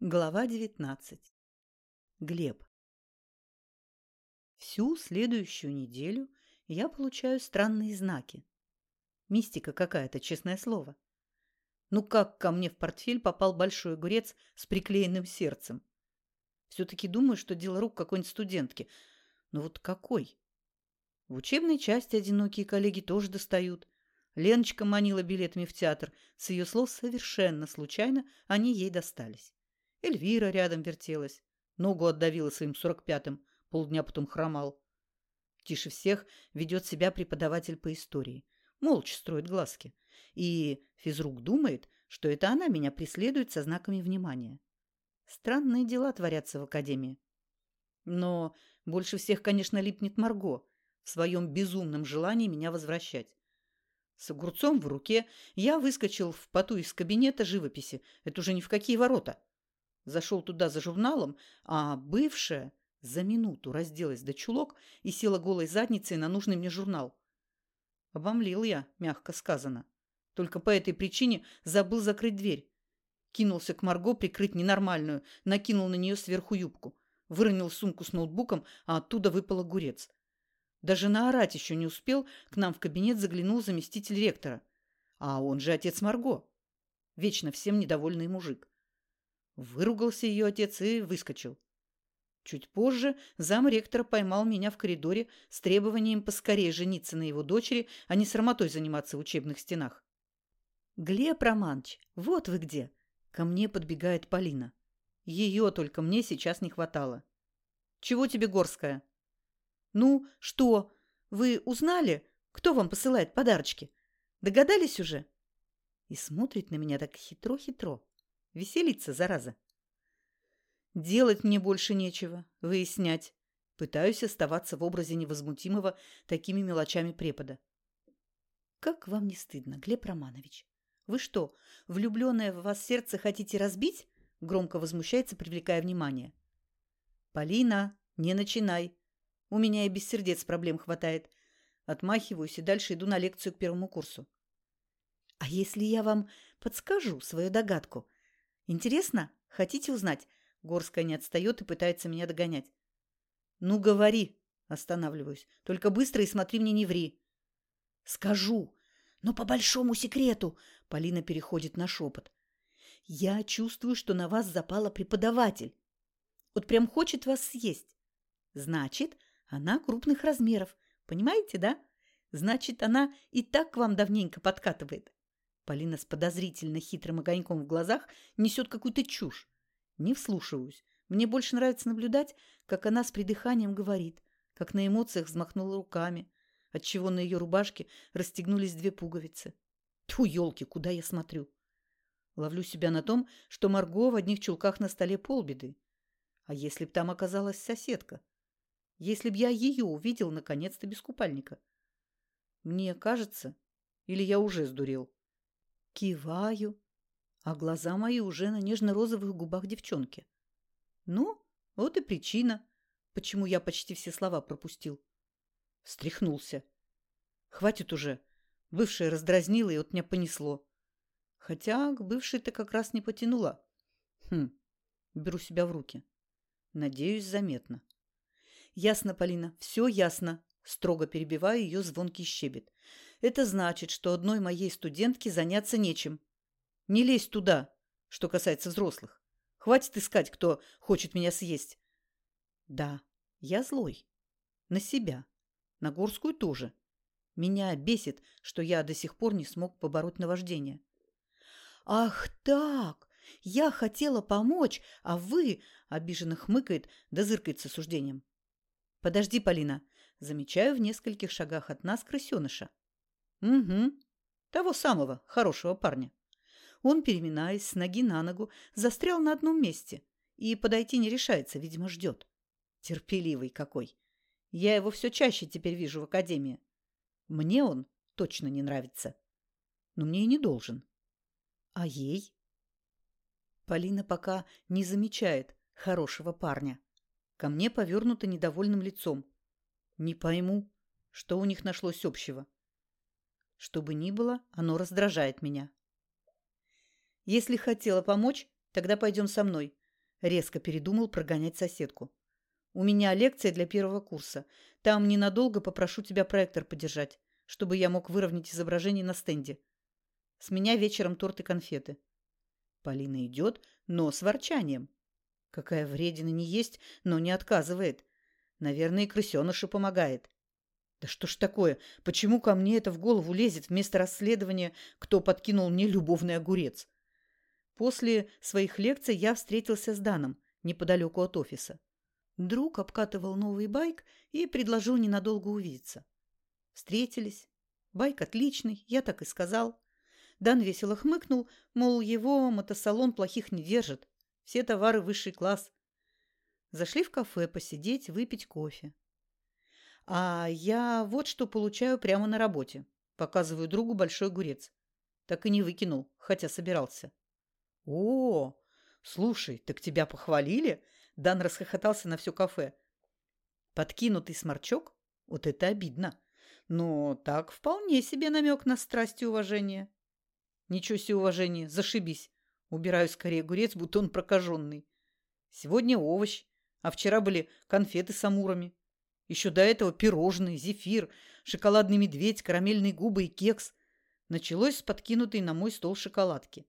Глава 19. Глеб. Всю следующую неделю я получаю странные знаки. Мистика какая-то, честное слово. Ну как ко мне в портфель попал большой огурец с приклеенным сердцем? Все-таки думаю, что дело рук какой-нибудь студентки. Но вот какой? В учебной части одинокие коллеги тоже достают. Леночка манила билетами в театр. С ее слов совершенно случайно они ей достались. Эльвира рядом вертелась. Ногу отдавила своим сорок пятым, полдня потом хромал. Тише всех ведет себя преподаватель по истории. Молча строит глазки. И физрук думает, что это она меня преследует со знаками внимания. Странные дела творятся в академии. Но больше всех, конечно, липнет Марго в своем безумном желании меня возвращать. С огурцом в руке я выскочил в поту из кабинета живописи. Это уже ни в какие ворота. Зашел туда за журналом, а бывшая за минуту разделась до чулок и села голой задницей на нужный мне журнал. Обомлел я, мягко сказано. Только по этой причине забыл закрыть дверь. Кинулся к Марго прикрыть ненормальную, накинул на нее сверху юбку. Выронил сумку с ноутбуком, а оттуда выпал огурец. Даже наорать еще не успел, к нам в кабинет заглянул заместитель ректора. А он же отец Марго. Вечно всем недовольный мужик. Выругался ее отец и выскочил. Чуть позже зам ректора поймал меня в коридоре с требованием поскорее жениться на его дочери, а не срамотой заниматься в учебных стенах. «Глеб Романович, вот вы где!» Ко мне подбегает Полина. Ее только мне сейчас не хватало. «Чего тебе, Горская?» «Ну, что? Вы узнали, кто вам посылает подарочки? Догадались уже?» И смотрит на меня так хитро-хитро. Веселиться, зараза. Делать мне больше нечего, выяснять. Пытаюсь оставаться в образе невозмутимого такими мелочами препода. Как вам не стыдно, Глеб Романович? Вы что, влюбленное в вас сердце хотите разбить? Громко возмущается, привлекая внимание. Полина, не начинай. У меня и без сердец проблем хватает. Отмахиваюсь и дальше иду на лекцию к первому курсу. А если я вам подскажу свою догадку – Интересно? Хотите узнать? Горская не отстает и пытается меня догонять. Ну, говори. Останавливаюсь. Только быстро и смотри мне не ври. Скажу. Но по большому секрету. Полина переходит на шепот. Я чувствую, что на вас запала преподаватель. Вот прям хочет вас съесть. Значит, она крупных размеров. Понимаете, да? Значит, она и так к вам давненько подкатывает. Полина с подозрительно хитрым огоньком в глазах несет какую-то чушь. Не вслушиваюсь. Мне больше нравится наблюдать, как она с придыханием говорит, как на эмоциях взмахнула руками, отчего на ее рубашке расстегнулись две пуговицы. Тьфу, елки, куда я смотрю? Ловлю себя на том, что Марго в одних чулках на столе полбеды. А если б там оказалась соседка? Если б я ее увидел наконец-то без купальника? Мне кажется, или я уже сдурел? Киваю, а глаза мои уже на нежно-розовых губах девчонки. Ну, вот и причина, почему я почти все слова пропустил. Встряхнулся. Хватит уже. Бывшая раздразнила, и от меня понесло. Хотя к бывшей-то как раз не потянула. Хм, беру себя в руки. Надеюсь, заметно. Ясно, Полина, все ясно. Строго перебиваю ее звонкий щебет. Это значит, что одной моей студентке заняться нечем. Не лезь туда, что касается взрослых. Хватит искать, кто хочет меня съесть. Да, я злой. На себя. На Горскую тоже. Меня бесит, что я до сих пор не смог побороть наваждение. Ах так! Я хотела помочь, а вы... Обиженно хмыкает, да зыркает с осуждением. Подожди, Полина. Замечаю в нескольких шагах от нас крысеныша. Угу. Того самого хорошего парня. Он, переминаясь с ноги на ногу, застрял на одном месте и подойти не решается, видимо, ждет. Терпеливый какой. Я его все чаще теперь вижу в академии. Мне он точно не нравится. Но мне и не должен. А ей? Полина пока не замечает хорошего парня. Ко мне повернуто недовольным лицом. Не пойму, что у них нашлось общего. Что бы ни было, оно раздражает меня. Если хотела помочь, тогда пойдем со мной. Резко передумал прогонять соседку. У меня лекция для первого курса. Там ненадолго попрошу тебя проектор подержать, чтобы я мог выровнять изображение на стенде. С меня вечером торт и конфеты. Полина идет, но с ворчанием. Какая вредина не есть, но не отказывает. Наверное, и крысенышу помогает. Да что ж такое? Почему ко мне это в голову лезет вместо расследования, кто подкинул мне любовный огурец? После своих лекций я встретился с Даном неподалеку от офиса. Друг обкатывал новый байк и предложил ненадолго увидеться. Встретились. Байк отличный, я так и сказал. Дан весело хмыкнул, мол, его мотосалон плохих не держит. Все товары высший класс. Зашли в кафе посидеть, выпить кофе. А я вот что получаю прямо на работе. Показываю другу большой огурец. Так и не выкинул, хотя собирался. О, слушай, так тебя похвалили? Дан расхохотался на все кафе. Подкинутый сморчок? Вот это обидно. Но так вполне себе намек на страсть и уважение. Ничего себе уважение, зашибись. Убираю скорее огурец, будто он прокаженный. Сегодня овощ, а вчера были конфеты с амурами. Еще до этого пирожные, зефир, шоколадный медведь, карамельные губы и кекс. Началось с подкинутой на мой стол шоколадки.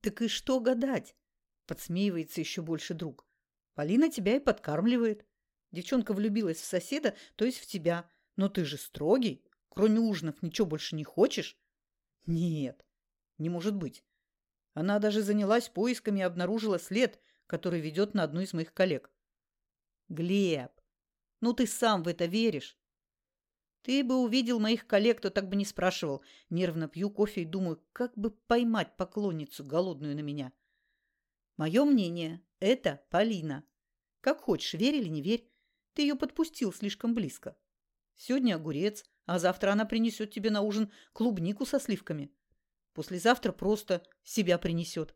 Так и что гадать? Подсмеивается еще больше друг. Полина тебя и подкармливает. Девчонка влюбилась в соседа, то есть в тебя. Но ты же строгий. Кроме ужинов ничего больше не хочешь? Нет, не может быть. Она даже занялась поисками и обнаружила след, который ведет на одну из моих коллег. Глеб, ну ты сам в это веришь? Ты бы увидел моих коллег, то так бы не спрашивал. Нервно пью кофе и думаю, как бы поймать поклонницу, голодную на меня. Мое мнение – это Полина. Как хочешь, верь или не верь, ты ее подпустил слишком близко. Сегодня огурец, а завтра она принесет тебе на ужин клубнику со сливками. Послезавтра просто себя принесет.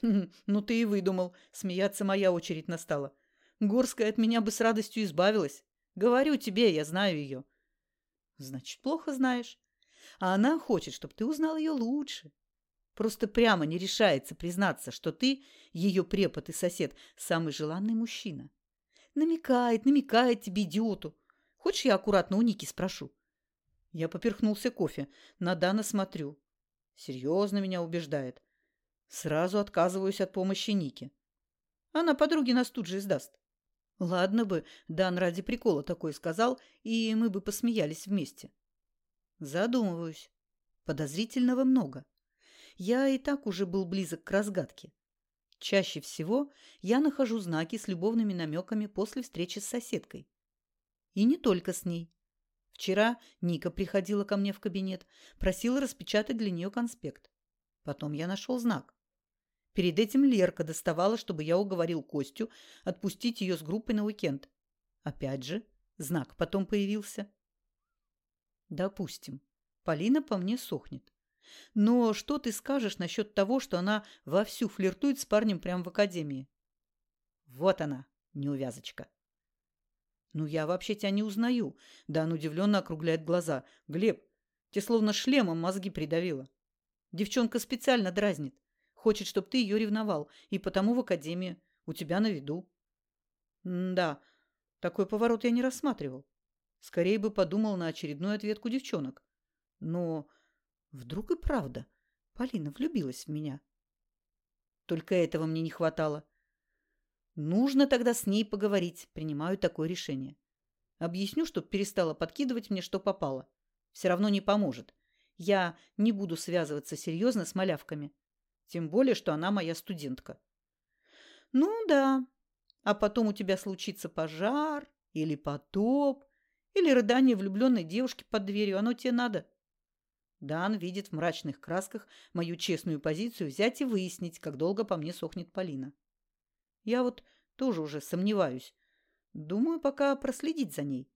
ну ты и выдумал. Смеяться моя очередь настала. Горская от меня бы с радостью избавилась. Говорю тебе, я знаю ее. Значит, плохо знаешь. А она хочет, чтобы ты узнал ее лучше. Просто прямо не решается признаться, что ты, ее препод и сосед, самый желанный мужчина. Намекает, намекает тебе, идиоту. Хочешь, я аккуратно у Ники спрошу? Я поперхнулся кофе. На Дана смотрю. Серьезно меня убеждает. Сразу отказываюсь от помощи Ники. Она подруге нас тут же издаст. Ладно бы, Дан ради прикола такое сказал, и мы бы посмеялись вместе. Задумываюсь. Подозрительного много я и так уже был близок к разгадке. Чаще всего я нахожу знаки с любовными намеками после встречи с соседкой. И не только с ней. Вчера Ника приходила ко мне в кабинет, просила распечатать для нее конспект. Потом я нашел знак. Перед этим Лерка доставала, чтобы я уговорил Костю отпустить ее с группой на уикенд. Опять же, знак потом появился. Допустим, Полина по мне сохнет. Но что ты скажешь насчет того, что она вовсю флиртует с парнем прямо в академии? Вот она, неувязочка. Ну, я вообще тебя не узнаю. Да, он удивленно округляет глаза. Глеб, тебе словно шлемом мозги придавило. Девчонка специально дразнит. Хочет, чтобы ты ее ревновал, и потому в академии. У тебя на виду. Да, такой поворот я не рассматривал. Скорее бы подумал на очередную ответку девчонок. Но Вдруг и правда Полина влюбилась в меня. Только этого мне не хватало. Нужно тогда с ней поговорить. Принимаю такое решение. Объясню, чтоб перестала подкидывать мне, что попало. Все равно не поможет. Я не буду связываться серьезно с малявками. Тем более, что она моя студентка. Ну да. А потом у тебя случится пожар или потоп, или рыдание влюбленной девушки под дверью. Оно тебе надо. Дан видит в мрачных красках мою честную позицию взять и выяснить, как долго по мне сохнет Полина. Я вот тоже уже сомневаюсь. Думаю, пока проследить за ней.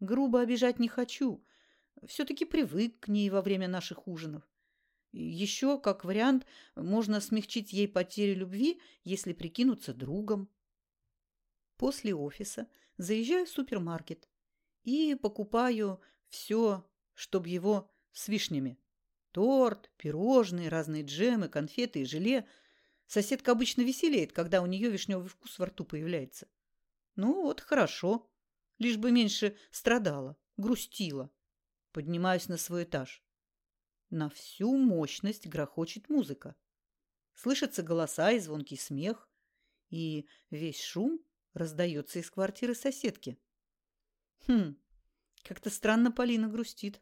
Грубо обижать не хочу. Все-таки привык к ней во время наших ужинов. Еще, как вариант, можно смягчить ей потерю любви, если прикинуться другом. После офиса заезжаю в супермаркет и покупаю все, чтобы его с вишнями. Торт, пирожные, разные джемы, конфеты и желе. Соседка обычно веселеет, когда у нее вишневый вкус во рту появляется. Ну вот, хорошо. Лишь бы меньше страдала, грустила. Поднимаюсь на свой этаж. На всю мощность грохочет музыка. Слышатся голоса и звонкий смех, и весь шум раздается из квартиры соседки. Хм, как-то странно Полина грустит.